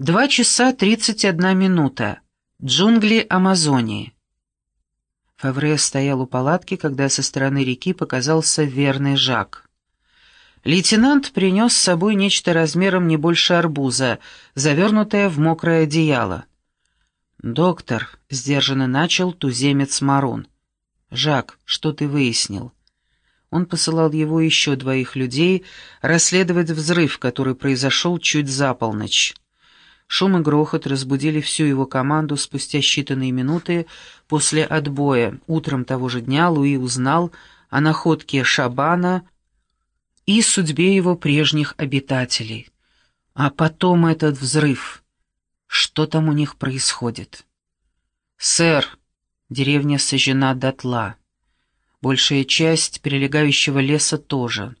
Два часа тридцать одна минута. Джунгли Амазонии. Фавре стоял у палатки, когда со стороны реки показался верный Жак. Лейтенант принес с собой нечто размером не больше арбуза, завернутое в мокрое одеяло. «Доктор», — сдержанно начал туземец Марун. «Жак, что ты выяснил?» Он посылал его еще двоих людей расследовать взрыв, который произошел чуть за полночь. Шум и грохот разбудили всю его команду спустя считанные минуты после отбоя. Утром того же дня Луи узнал о находке Шабана и судьбе его прежних обитателей. А потом этот взрыв. Что там у них происходит? «Сэр, деревня сожжена дотла. Большая часть прилегающего леса тоже.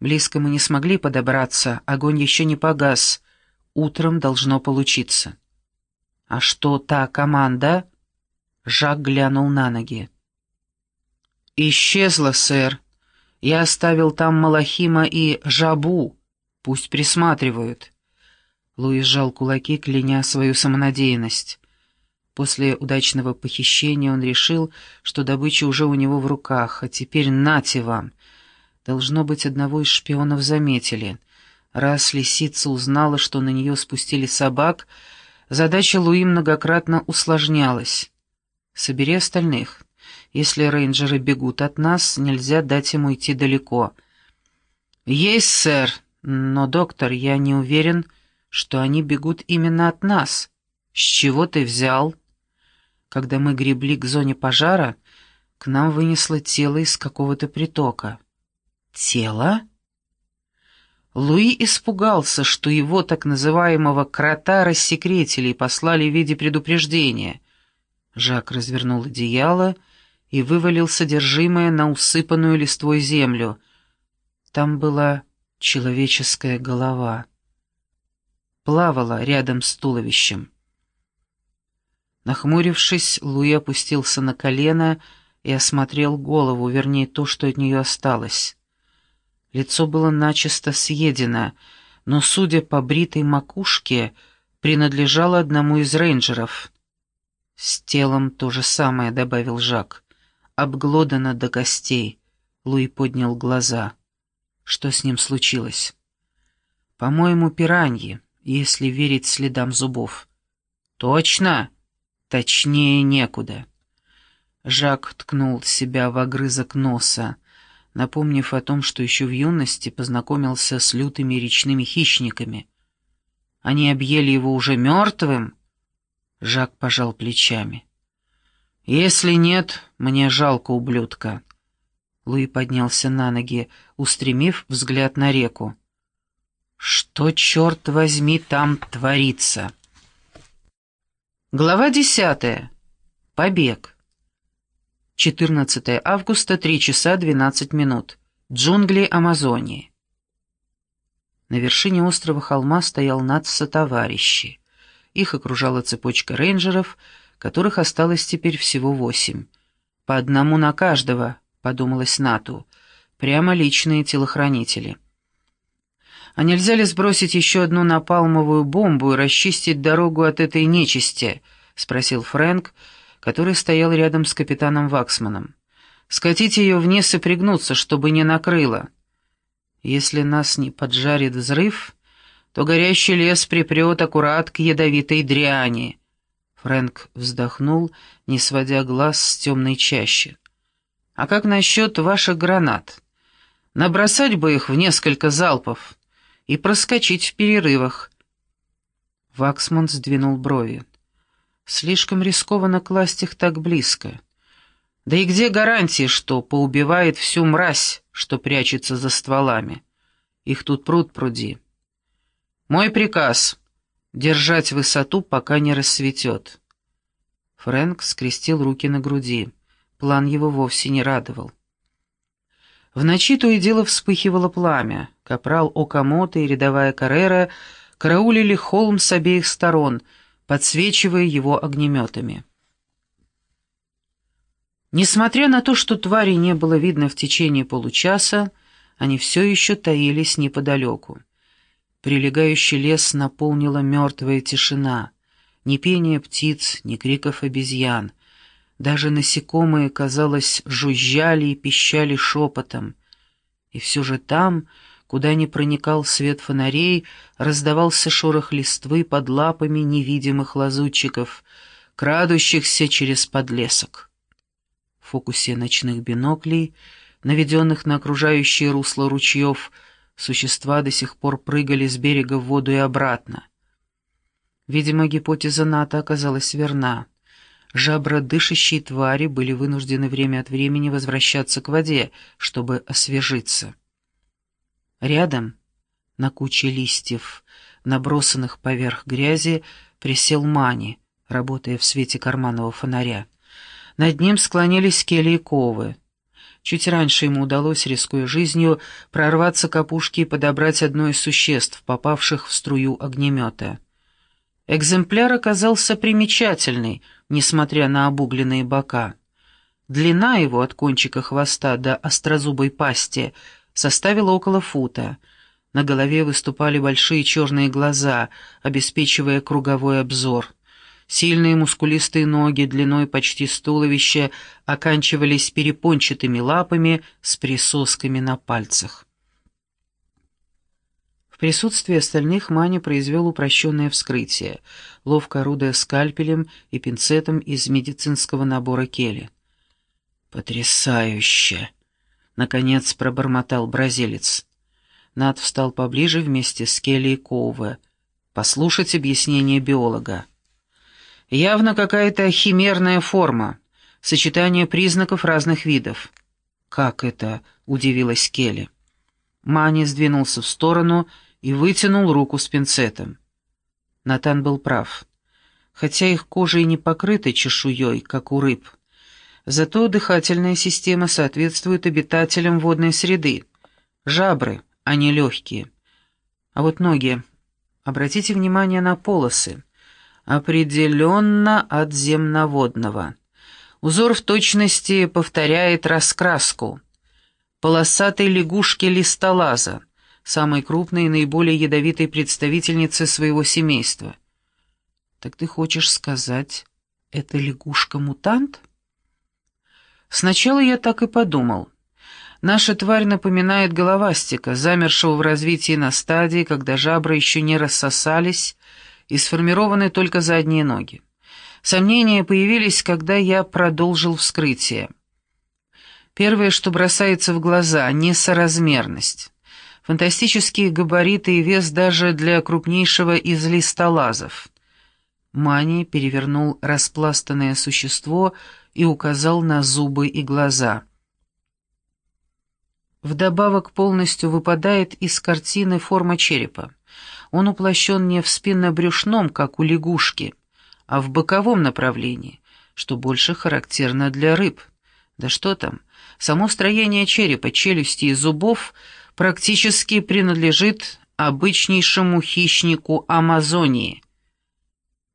Близко мы не смогли подобраться, огонь еще не погас» Утром должно получиться. А что та команда? Жак глянул на ноги. Исчезла, сэр. Я оставил там Малахима и Жабу. Пусть присматривают. Луи сжал кулаки, кляня свою самонадеянность. После удачного похищения он решил, что добыча уже у него в руках, а теперь нате вам. Должно быть, одного из шпионов заметили — Раз лисица узнала, что на нее спустили собак, задача Луи многократно усложнялась. «Собери остальных. Если рейнджеры бегут от нас, нельзя дать им уйти далеко». «Есть, сэр, но, доктор, я не уверен, что они бегут именно от нас. С чего ты взял?» Когда мы гребли к зоне пожара, к нам вынесло тело из какого-то притока. «Тело?» Луи испугался, что его так называемого «крота» рассекретили и послали в виде предупреждения. Жак развернул одеяло и вывалил содержимое на усыпанную листвой землю. Там была человеческая голова. Плавала рядом с туловищем. Нахмурившись, Луи опустился на колено и осмотрел голову, вернее, то, что от нее осталось. Лицо было начисто съедено, но, судя по бритой макушке, принадлежало одному из рейнджеров. «С телом то же самое», — добавил Жак. «Обглодано до костей». Луи поднял глаза. Что с ним случилось? «По-моему, пираньи, если верить следам зубов». «Точно?» «Точнее некуда». Жак ткнул себя в огрызок носа напомнив о том, что еще в юности познакомился с лютыми речными хищниками. Они объели его уже мертвым? Жак пожал плечами. «Если нет, мне жалко ублюдка». Луи поднялся на ноги, устремив взгляд на реку. «Что, черт возьми, там творится?» Глава десятая. Побег. 14 августа, 3 часа 12 минут. Джунгли Амазонии. На вершине острова холма стоял нацсо-товарищи. Их окружала цепочка рейнджеров, которых осталось теперь всего восемь. «По одному на каждого», — подумалось Нату, — «прямо личные телохранители». «А нельзя ли сбросить еще одну напалмовую бомбу и расчистить дорогу от этой нечисти?» — спросил Фрэнк, — который стоял рядом с капитаном Ваксманом. «Скатить ее вниз и пригнуться, чтобы не накрыло. Если нас не поджарит взрыв, то горящий лес припрет аккурат к ядовитой дряни». Фрэнк вздохнул, не сводя глаз с темной чащи. «А как насчет ваших гранат? Набросать бы их в несколько залпов и проскочить в перерывах». Ваксман сдвинул брови. Слишком рискованно класть их так близко. Да и где гарантии, что поубивает всю мразь, что прячется за стволами? Их тут пруд пруди. Мой приказ — держать высоту, пока не рассветет. Фрэнк скрестил руки на груди. План его вовсе не радовал. В ночи то и дело вспыхивало пламя. Капрал Окамото и рядовая Каррера караулили холм с обеих сторон — подсвечивая его огнеметами. Несмотря на то, что твари не было видно в течение получаса, они все еще таились неподалеку. Прилегающий лес наполнила мертвая тишина. Ни пения птиц, ни криков обезьян. Даже насекомые, казалось, жужжали и пищали шепотом. И все же там, куда не проникал свет фонарей, раздавался шорох листвы под лапами невидимых лазутчиков, крадущихся через подлесок. В фокусе ночных биноклей, наведенных на окружающие русло ручьев, существа до сих пор прыгали с берега в воду и обратно. Видимо, гипотеза НАТО оказалась верна. Жабродышащие твари были вынуждены время от времени возвращаться к воде, чтобы освежиться. Рядом, на куче листьев, набросанных поверх грязи, присел Мани, работая в свете карманного фонаря. Над ним склонились Келли и Ковы. Чуть раньше ему удалось, рискуя жизнью, прорваться к опушке и подобрать одно из существ, попавших в струю огнемета. Экземпляр оказался примечательный, несмотря на обугленные бока. Длина его от кончика хвоста до острозубой пасти составила около фута. На голове выступали большие черные глаза, обеспечивая круговой обзор. Сильные мускулистые ноги длиной почти с туловища оканчивались перепончатыми лапами с присосками на пальцах. В присутствии остальных Маня произвел упрощенное вскрытие, ловко орудуя скальпелем и пинцетом из медицинского набора Келли. «Потрясающе!» — наконец пробормотал бразилец. Над встал поближе вместе с Келли и Коуве. «Послушать объяснение биолога». «Явно какая-то химерная форма, сочетание признаков разных видов». «Как это?» — удивилась Келли. Мани сдвинулся в сторону и вытянул руку с пинцетом. Натан был прав. Хотя их кожа и не покрыта чешуей, как у рыб, зато дыхательная система соответствует обитателям водной среды. Жабры, не легкие. А вот ноги. Обратите внимание на полосы. Определенно от земноводного. Узор в точности повторяет раскраску. Полосатой лягушки листолаза самой крупной и наиболее ядовитой представительницы своего семейства. Так ты хочешь сказать, это лягушка-мутант? Сначала я так и подумал. Наша тварь напоминает головастика, замершего в развитии на стадии, когда жабры еще не рассосались и сформированы только задние ноги. Сомнения появились, когда я продолжил вскрытие. Первое, что бросается в глаза — несоразмерность. Фантастические габариты и вес даже для крупнейшего из листолазов. Мани перевернул распластанное существо и указал на зубы и глаза. Вдобавок полностью выпадает из картины форма черепа. Он уплощен не в спинно-брюшном, как у лягушки, а в боковом направлении, что больше характерно для рыб. Да что там, само строение черепа, челюсти и зубов — практически принадлежит обычнейшему хищнику Амазонии.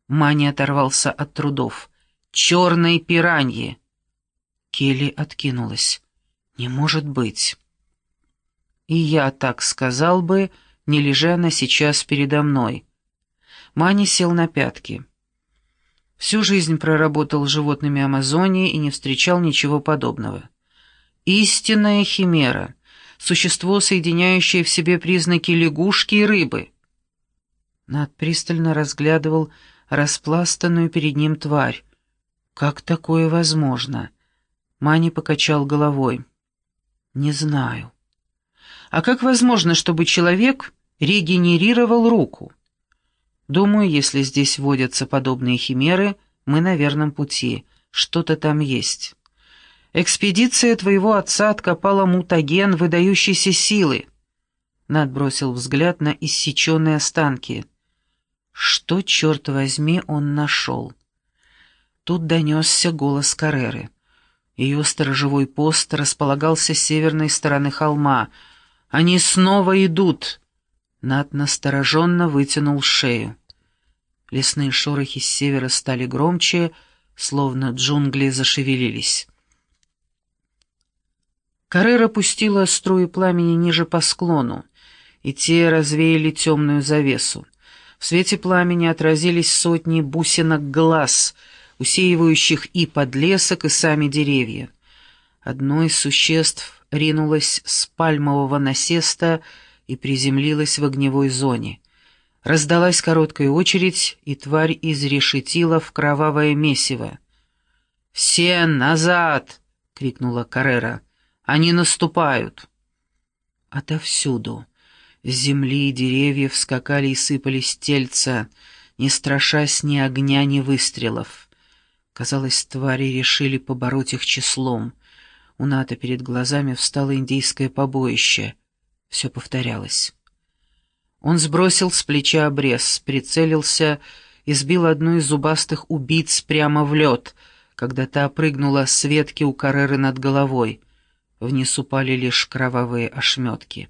Мани оторвался от трудов. «Черной пираньи!» Келли откинулась. «Не может быть!» «И я так сказал бы, не лежа она сейчас передо мной». Мани сел на пятки. Всю жизнь проработал с животными Амазонии и не встречал ничего подобного. «Истинная химера!» существо, соединяющее в себе признаки лягушки и рыбы. Над пристально разглядывал распластанную перед ним тварь. Как такое возможно? Мани покачал головой. Не знаю. А как возможно, чтобы человек регенерировал руку? Думаю, если здесь водятся подобные химеры, мы на верном пути. Что-то там есть. Экспедиция твоего отца откопала мутаген выдающейся силы. Над бросил взгляд на иссеченные останки. Что, черт возьми, он нашел? Тут донесся голос Кареры. Ее сторожевой пост располагался с северной стороны холма. «Они снова идут!» Над настороженно вытянул шею. Лесные шорохи с севера стали громче, словно джунгли зашевелились. Каррера пустила струи пламени ниже по склону, и те развеяли темную завесу. В свете пламени отразились сотни бусинок глаз, усеивающих и подлесок, и сами деревья. Одно из существ ринулось с пальмового насеста и приземлилось в огневой зоне. Раздалась короткая очередь, и тварь изрешетила в кровавое месиво. «Все назад!» — крикнула Каррера. «Они наступают!» Отовсюду, с земли и деревьев скакали и сыпались тельца, не страшась ни огня, ни выстрелов. Казалось, твари решили побороть их числом. У Ната перед глазами встало индийское побоище. Все повторялось. Он сбросил с плеча обрез, прицелился и сбил одну из зубастых убийц прямо в лед, когда та прыгнула с ветки у Кареры над головой. Вниз упали лишь кровавые ошметки.